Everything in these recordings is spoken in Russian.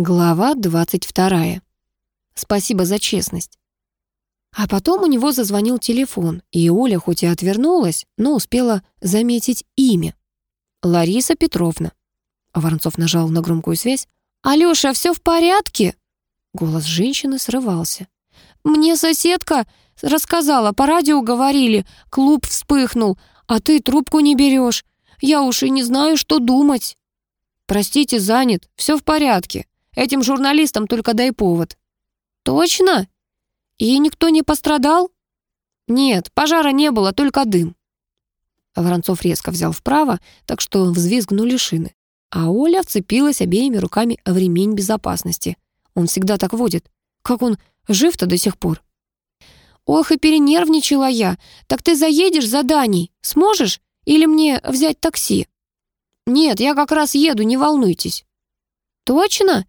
Глава 22. Спасибо за честность. А потом у него зазвонил телефон, и Оля хоть и отвернулась, но успела заметить имя. Лариса Петровна. Воронцов нажал на громкую связь. «Алёша, всё в порядке?» Голос женщины срывался. «Мне соседка рассказала, по радио говорили, клуб вспыхнул, а ты трубку не берешь. Я уж и не знаю, что думать». «Простите, занят, всё в порядке. Этим журналистам только дай повод». «Точно? И никто не пострадал?» «Нет, пожара не было, только дым». Воронцов резко взял вправо, так что взвизгнули шины. А Оля вцепилась обеими руками в ремень безопасности. Он всегда так водит. Как он жив-то до сих пор? «Ох, и перенервничала я. Так ты заедешь за Даней? Сможешь? Или мне взять такси?» «Нет, я как раз еду, не волнуйтесь». «Точно?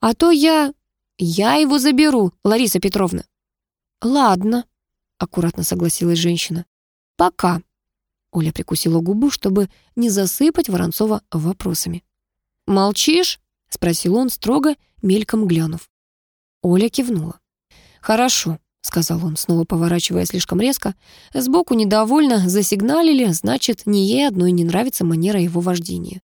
А то я... Я его заберу, Лариса Петровна». «Ладно», — аккуратно согласилась женщина. «Пока». Оля прикусила губу, чтобы не засыпать Воронцова вопросами. «Молчишь?» — спросил он, строго, мельком глянув. Оля кивнула. «Хорошо», — сказал он, снова поворачивая слишком резко. Сбоку недовольно засигналили, значит, не ей одной не нравится манера его вождения.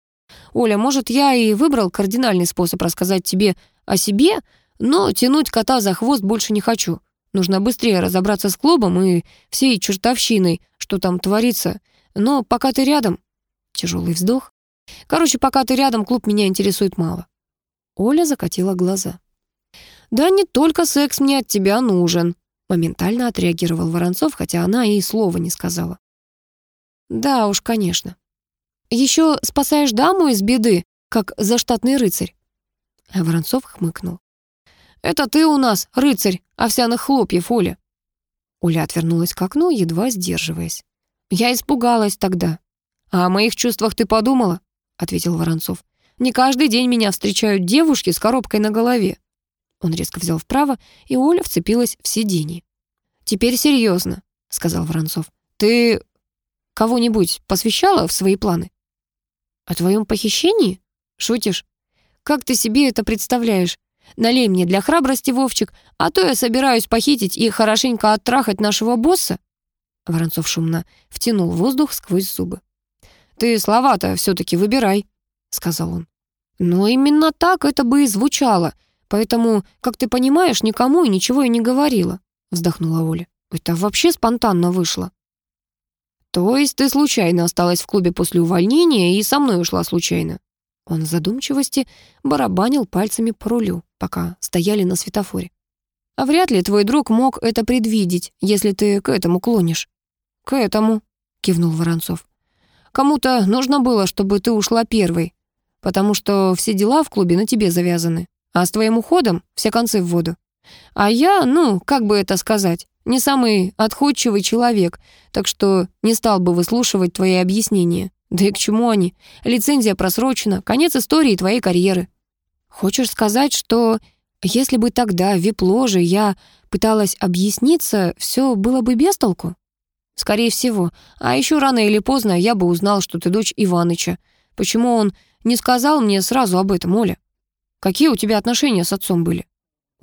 «Оля, может, я и выбрал кардинальный способ рассказать тебе о себе, но тянуть кота за хвост больше не хочу. Нужно быстрее разобраться с клубом и всей чертовщиной, что там творится. Но пока ты рядом...» Тяжелый вздох. «Короче, пока ты рядом, клуб меня интересует мало». Оля закатила глаза. «Да не только секс мне от тебя нужен», моментально отреагировал Воронцов, хотя она и слова не сказала. «Да уж, конечно. Еще спасаешь даму из беды, как заштатный рыцарь». А Воронцов хмыкнул. «Это ты у нас, рыцарь овсяных хлопьев, Оля». Оля отвернулась к окну, едва сдерживаясь. «Я испугалась тогда». «А о моих чувствах ты подумала?» — ответил Воронцов. «Не каждый день меня встречают девушки с коробкой на голове». Он резко взял вправо, и Оля вцепилась в сиденье. «Теперь серьезно», — сказал Воронцов. «Ты кого-нибудь посвящала в свои планы?» «О твоем похищении? Шутишь? Как ты себе это представляешь? Налей мне для храбрости, Вовчик, а то я собираюсь похитить и хорошенько оттрахать нашего босса». Воронцов шумно втянул воздух сквозь зубы. «Ты слова-то все-таки выбирай», — сказал он. «Но именно так это бы и звучало, поэтому, как ты понимаешь, никому и ничего и не говорила», — вздохнула Оля. «Это вообще спонтанно вышло». «То есть ты случайно осталась в клубе после увольнения и со мной ушла случайно?» Он в задумчивости барабанил пальцами по рулю, пока стояли на светофоре. «А вряд ли твой друг мог это предвидеть, если ты к этому клонишь». «К этому», — кивнул Воронцов. «Кому-то нужно было, чтобы ты ушла первой, потому что все дела в клубе на тебе завязаны, а с твоим уходом все концы в воду. А я, ну, как бы это сказать, не самый отходчивый человек, так что не стал бы выслушивать твои объяснения. Да и к чему они? Лицензия просрочена, конец истории твоей карьеры. Хочешь сказать, что если бы тогда в вип-ложе я пыталась объясниться, все было бы без толку? Скорее всего. А еще рано или поздно я бы узнал, что ты дочь Иваныча. Почему он не сказал мне сразу об этом, Оля? Какие у тебя отношения с отцом были?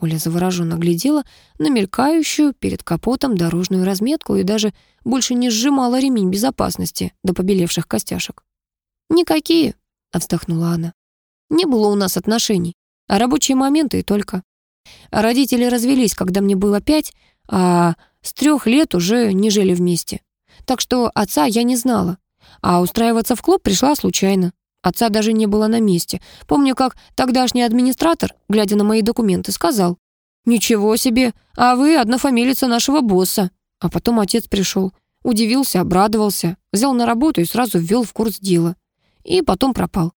Оля завороженно глядела на мелькающую перед капотом дорожную разметку и даже больше не сжимала ремень безопасности до побелевших костяшек. «Никакие», — вздохнула она. «Не было у нас отношений, а рабочие моменты и только. Родители развелись, когда мне было пять, а с трех лет уже не жили вместе. Так что отца я не знала, а устраиваться в клуб пришла случайно. Отца даже не было на месте. Помню, как тогдашний администратор, глядя на мои документы, сказал, «Ничего себе, а вы однофамилица нашего босса». А потом отец пришел, удивился, обрадовался, взял на работу и сразу ввел в курс дела. И потом пропал.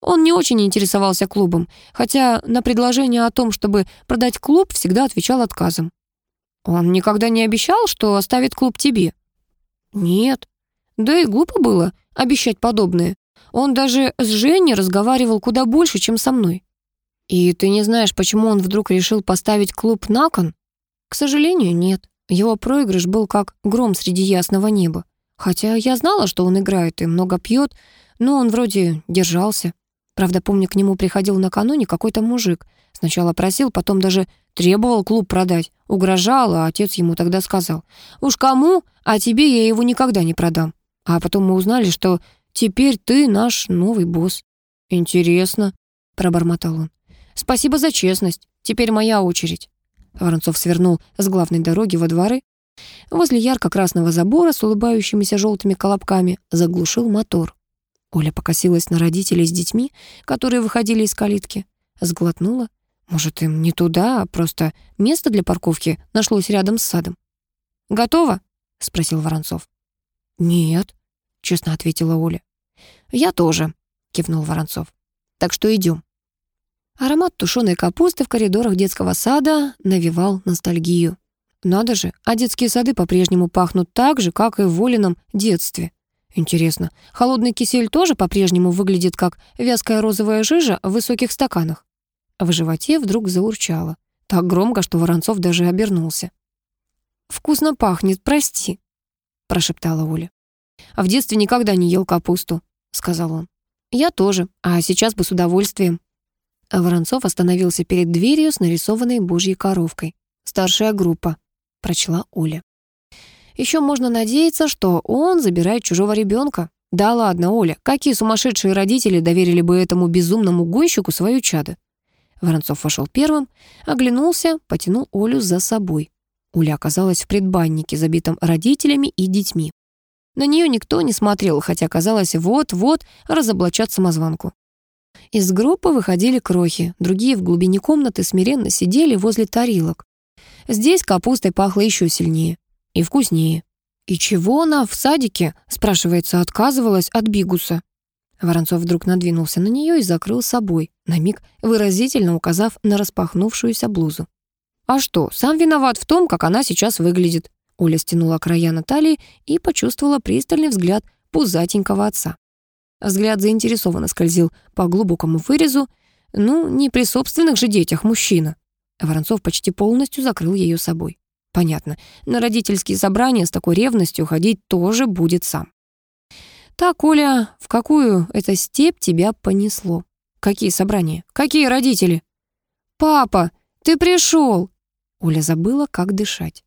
Он не очень интересовался клубом, хотя на предложение о том, чтобы продать клуб, всегда отвечал отказом. Он никогда не обещал, что оставит клуб тебе? Нет. Да и глупо было обещать подобное. Он даже с Женей разговаривал куда больше, чем со мной. И ты не знаешь, почему он вдруг решил поставить клуб на кон? К сожалению, нет. Его проигрыш был как гром среди ясного неба. Хотя я знала, что он играет и много пьет, но он вроде держался. Правда, помню, к нему приходил накануне какой-то мужик. Сначала просил, потом даже требовал клуб продать. Угрожал, а отец ему тогда сказал. «Уж кому, а тебе я его никогда не продам». А потом мы узнали, что теперь ты наш новый босс. «Интересно», — пробормотал он. «Спасибо за честность. Теперь моя очередь». Воронцов свернул с главной дороги во дворы. Возле ярко-красного забора с улыбающимися желтыми колобками заглушил мотор. Оля покосилась на родителей с детьми, которые выходили из калитки. Сглотнула. Может, им не туда, а просто место для парковки нашлось рядом с садом. «Готово?» — спросил Воронцов. «Нет», — честно ответила Оля. «Я тоже», — кивнул Воронцов. «Так что идем». Аромат тушеной капусты в коридорах детского сада навевал ностальгию. Надо же, а детские сады по-прежнему пахнут так же, как и в Волином детстве. Интересно, холодный кисель тоже по-прежнему выглядит как вязкая розовая жижа в высоких стаканах? В животе вдруг заурчало. Так громко, что Воронцов даже обернулся. «Вкусно пахнет, прости», — прошептала Оля. «А в детстве никогда не ел капусту», — сказал он. «Я тоже, а сейчас бы с удовольствием». Воронцов остановился перед дверью с нарисованной божьей коровкой. «Старшая группа», — прочла Оля. Еще можно надеяться, что он забирает чужого ребенка. Да ладно, Оля, какие сумасшедшие родители доверили бы этому безумному гонщику свою чадо? Воронцов вошел первым, оглянулся, потянул Олю за собой. Оля оказалась в предбаннике, забитом родителями и детьми. На нее никто не смотрел, хотя казалось, вот-вот разоблачат самозванку. Из группы выходили крохи, другие в глубине комнаты смиренно сидели возле тарелок. Здесь капустой пахло еще сильнее. И вкуснее. И чего она в садике, спрашивается, отказывалась от бигуса? Воронцов вдруг надвинулся на нее и закрыл собой, на миг выразительно указав на распахнувшуюся блузу. «А что, сам виноват в том, как она сейчас выглядит?» Оля стянула края Натальи и почувствовала пристальный взгляд пузатенького отца. Взгляд заинтересованно скользил по глубокому вырезу. Ну, не при собственных же детях мужчина. Воронцов почти полностью закрыл ее собой. Понятно, на родительские собрания с такой ревностью ходить тоже будет сам. Так, Оля, в какую это степь тебя понесло? Какие собрания? Какие родители? Папа, ты пришел! Оля забыла, как дышать.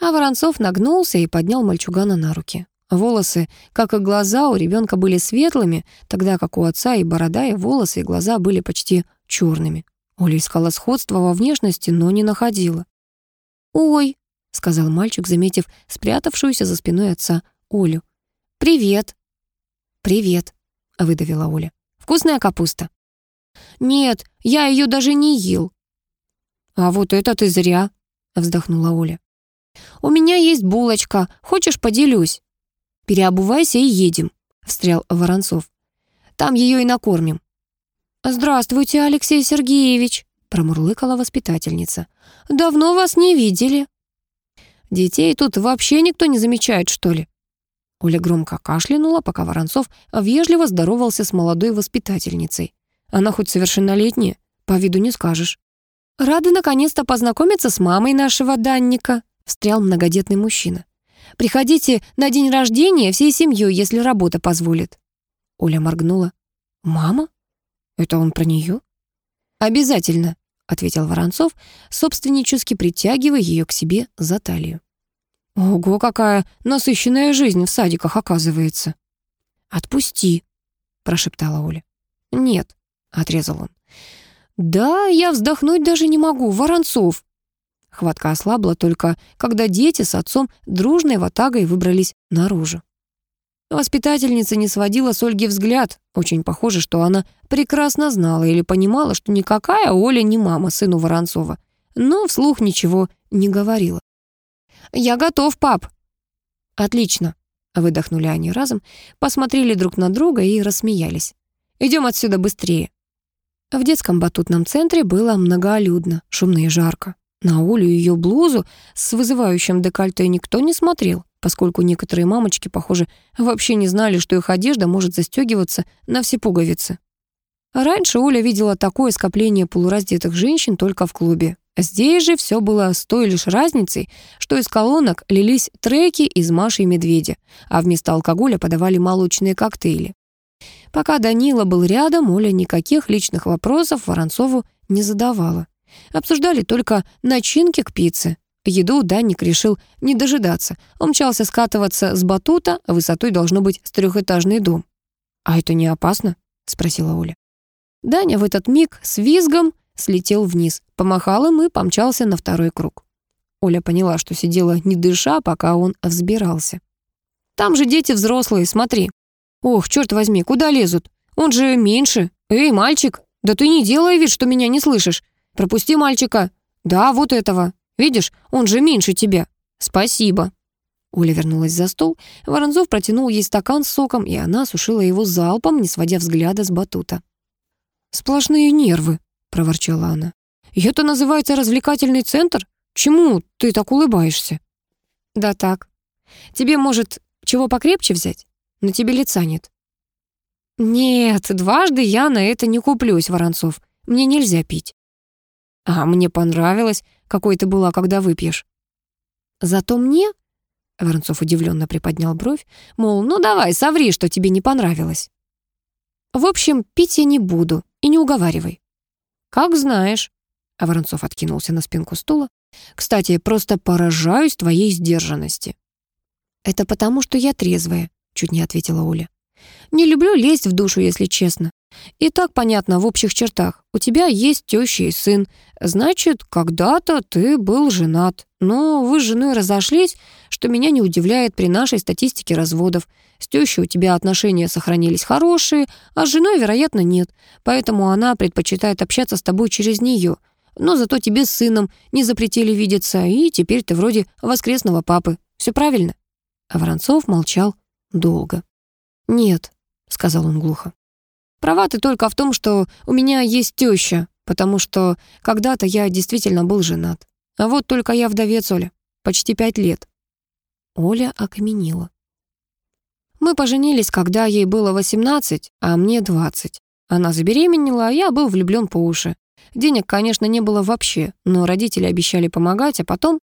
А Воронцов нагнулся и поднял мальчугана на руки. Волосы, как и глаза, у ребенка были светлыми, тогда как у отца и борода, и волосы, и глаза были почти черными. Оля искала сходство во внешности, но не находила. «Ой», — сказал мальчик, заметив спрятавшуюся за спиной отца Олю. «Привет». «Привет», — выдавила Оля. «Вкусная капуста?» «Нет, я ее даже не ел». «А вот это ты зря», — вздохнула Оля. «У меня есть булочка. Хочешь, поделюсь?» «Переобувайся и едем», — встрял Воронцов. «Там ее и накормим». «Здравствуйте, Алексей Сергеевич», промурлыкала воспитательница. «Давно вас не видели». «Детей тут вообще никто не замечает, что ли?» Оля громко кашлянула, пока Воронцов вежливо здоровался с молодой воспитательницей. Она хоть совершеннолетняя, по виду не скажешь. «Рады наконец-то познакомиться с мамой нашего Данника», встрял многодетный мужчина. «Приходите на день рождения всей семьей, если работа позволит». Оля моргнула. «Мама? Это он про нее?» «Обязательно», ответил Воронцов, собственнически притягивая ее к себе за талию. «Ого, какая насыщенная жизнь в садиках оказывается!» «Отпусти!» — прошептала Оля. «Нет», — отрезал он. «Да, я вздохнуть даже не могу, Воронцов!» Хватка ослабла только, когда дети с отцом дружной ватагой выбрались наружу. Воспитательница не сводила с Ольги взгляд. Очень похоже, что она прекрасно знала или понимала, что никакая Оля не мама сыну Воронцова. Но вслух ничего не говорила. «Я готов, пап!» «Отлично!» — выдохнули они разом, посмотрели друг на друга и рассмеялись. «Идем отсюда быстрее!» В детском батутном центре было многолюдно, шумно и жарко. На Олю и ее блузу с вызывающим декольте никто не смотрел поскольку некоторые мамочки, похоже, вообще не знали, что их одежда может застегиваться на все пуговицы. Раньше Оля видела такое скопление полураздетых женщин только в клубе. Здесь же все было с той лишь разницей, что из колонок лились треки из Маши и Медведя, а вместо алкоголя подавали молочные коктейли. Пока Данила был рядом, Оля никаких личных вопросов Воронцову не задавала. Обсуждали только начинки к пицце. Еду Данник решил не дожидаться. Он мчался скатываться с батута, высотой должно быть с трехэтажный дом. «А это не опасно?» — спросила Оля. Даня в этот миг с визгом слетел вниз, помахал им и помчался на второй круг. Оля поняла, что сидела не дыша, пока он взбирался. «Там же дети взрослые, смотри». «Ох, черт возьми, куда лезут? Он же меньше. Эй, мальчик, да ты не делай вид, что меня не слышишь. Пропусти мальчика. Да, вот этого. Видишь, он же меньше тебя. Спасибо». Оля вернулась за стол. Воронцов протянул ей стакан с соком, и она сушила его залпом, не сводя взгляда с батута. «Сплошные нервы», — проворчала она. «И это называется развлекательный центр? Чему ты так улыбаешься?» «Да так. Тебе, может, чего покрепче взять? На тебе лица нет». «Нет, дважды я на это не куплюсь, Воронцов. Мне нельзя пить». «А мне понравилось, какой ты была, когда выпьешь». «Зато мне...» Воронцов удивленно приподнял бровь, мол, ну давай, соври, что тебе не понравилось. «В общем, пить я не буду, и не уговаривай». «Как знаешь». А Воронцов откинулся на спинку стула. «Кстати, просто поражаюсь твоей сдержанности». «Это потому, что я трезвая», — чуть не ответила Оля. «Не люблю лезть в душу, если честно. И так понятно в общих чертах. У тебя есть теща и сын. Значит, когда-то ты был женат. Но вы с женой разошлись, что меня не удивляет при нашей статистике разводов. С тещей у тебя отношения сохранились хорошие, а с женой, вероятно, нет. Поэтому она предпочитает общаться с тобой через нее. Но зато тебе с сыном не запретили видеться, и теперь ты вроде воскресного папы. Все правильно?» А Воронцов молчал долго. «Нет», — сказал он глухо. «Права ты только в том, что у меня есть теща, потому что когда-то я действительно был женат. А вот только я вдовец, Оля. Почти пять лет». Оля окаменела. Мы поженились, когда ей было 18, а мне 20. Она забеременела, а я был влюблен по уши. Денег, конечно, не было вообще, но родители обещали помогать, а потом...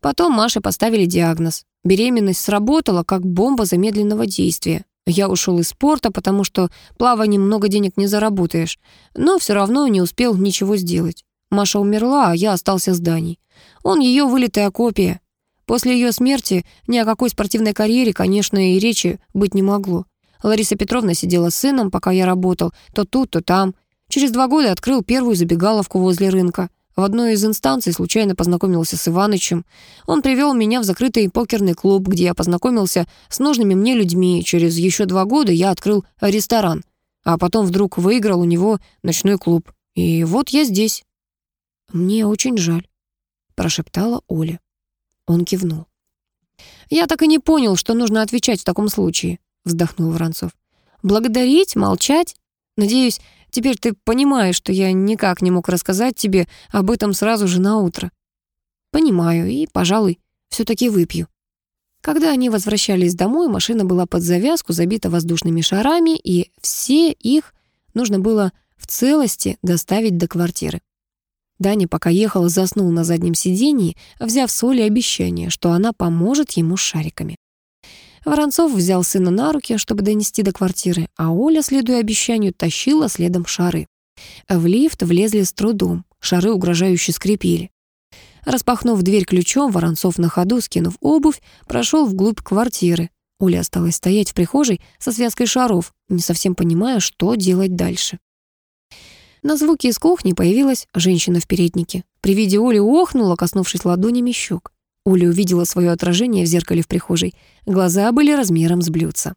Потом Маше поставили диагноз. Беременность сработала, как бомба замедленного действия. Я ушел из спорта, потому что плаванием много денег не заработаешь, но все равно не успел ничего сделать. Маша умерла, а я остался с Даней. Он ее вылитая копия. После ее смерти ни о какой спортивной карьере, конечно, и речи быть не могло. Лариса Петровна сидела с сыном, пока я работал, то тут, то там. Через два года открыл первую забегаловку возле рынка. В одной из инстанций случайно познакомился с Иванычем. Он привел меня в закрытый покерный клуб, где я познакомился с нужными мне людьми. Через еще два года я открыл ресторан. А потом вдруг выиграл у него ночной клуб. И вот я здесь. «Мне очень жаль», — прошептала Оля. Он кивнул. «Я так и не понял, что нужно отвечать в таком случае», — вздохнул Воронцов. «Благодарить? Молчать? Надеюсь, теперь ты понимаешь, что я никак не мог рассказать тебе об этом сразу же на утро». «Понимаю, и, пожалуй, все таки выпью». Когда они возвращались домой, машина была под завязку, забита воздушными шарами, и все их нужно было в целости доставить до квартиры. Даня, пока ехал, заснул на заднем сидении, взяв с Олей обещание, что она поможет ему с шариками. Воронцов взял сына на руки, чтобы донести до квартиры, а Оля, следуя обещанию, тащила следом шары. В лифт влезли с трудом, шары угрожающе скрипели. Распахнув дверь ключом, Воронцов на ходу, скинув обувь, прошел вглубь квартиры. Оля осталась стоять в прихожей со связкой шаров, не совсем понимая, что делать дальше. На звуки из кухни появилась женщина в переднике. При виде Оли охнула, коснувшись ладонями щек. Оля увидела свое отражение в зеркале в прихожей. Глаза были размером с блюдца.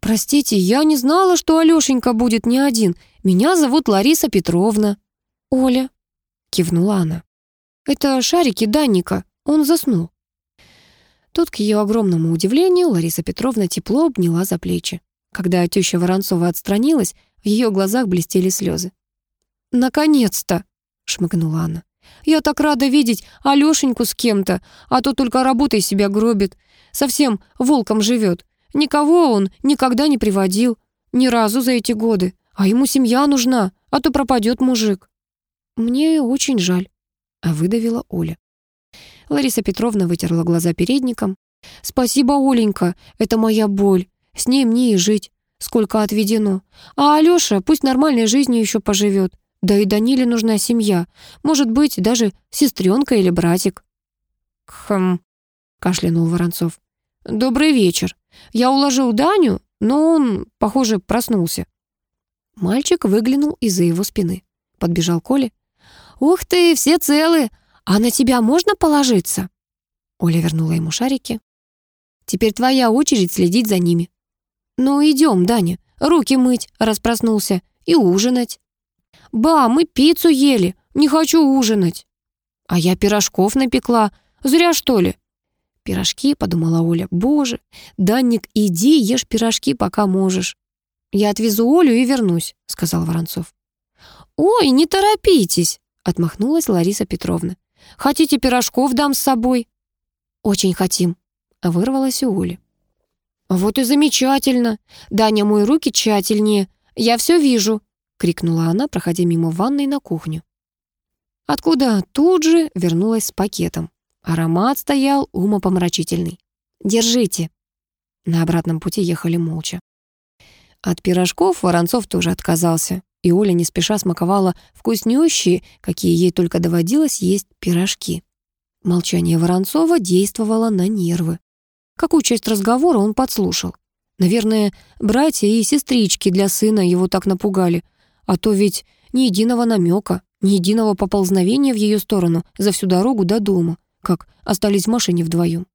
«Простите, я не знала, что Алёшенька будет не один. Меня зовут Лариса Петровна». «Оля», — кивнула она. «Это шарики Данника. Он заснул». Тут, к ее огромному удивлению, Лариса Петровна тепло обняла за плечи. Когда теща Воронцова отстранилась, в ее глазах блестели слезы. «Наконец-то!» — шмыгнула она. «Я так рада видеть Алёшеньку с кем-то, а то только работой себя гробит. Совсем волком живет. Никого он никогда не приводил. Ни разу за эти годы. А ему семья нужна, а то пропадет мужик». «Мне очень жаль», — а выдавила Оля. Лариса Петровна вытерла глаза передником. «Спасибо, Оленька, это моя боль. С ней мне и жить. сколько отведено. А Алёша пусть нормальной жизнью еще поживет. Да и Даниле нужна семья. Может быть, даже сестренка или братик. «Хм», — кашлянул Воронцов. «Добрый вечер. Я уложил Даню, но он, похоже, проснулся». Мальчик выглянул из-за его спины. Подбежал Коля. «Ух ты, все целы! А на тебя можно положиться?» Оля вернула ему шарики. «Теперь твоя очередь следить за ними». «Ну, идем, Даня, руки мыть, распроснулся, и ужинать». «Ба, мы пиццу ели, не хочу ужинать». «А я пирожков напекла, зря что ли?» «Пирожки», — подумала Оля, «боже, Данник, иди ешь пирожки, пока можешь». «Я отвезу Олю и вернусь», — сказал Воронцов. «Ой, не торопитесь», — отмахнулась Лариса Петровна. «Хотите пирожков дам с собой?» «Очень хотим», — вырвалась у Оли. «Вот и замечательно. Даня, мой руки тщательнее. Я все вижу», — крикнула она, проходя мимо ванной на кухню. Откуда тут же вернулась с пакетом. Аромат стоял умопомрачительный. «Держите». На обратном пути ехали молча. От пирожков Воронцов тоже отказался, и Оля не спеша смаковала вкуснющие, какие ей только доводилось есть, пирожки. Молчание Воронцова действовало на нервы. Какую часть разговора он подслушал? Наверное, братья и сестрички для сына его так напугали. А то ведь ни единого намека, ни единого поползновения в ее сторону за всю дорогу до дома, как остались в машине вдвоем.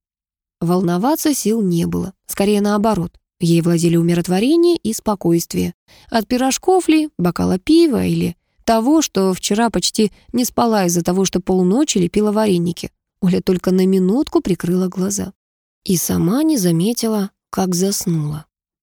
Волноваться сил не было, скорее наоборот. Ей владели умиротворение и спокойствие. От пирожков ли, бокала пива или того, что вчера почти не спала из-за того, что полночи лепила вареники. Оля только на минутку прикрыла глаза. И сама не заметила, как заснула.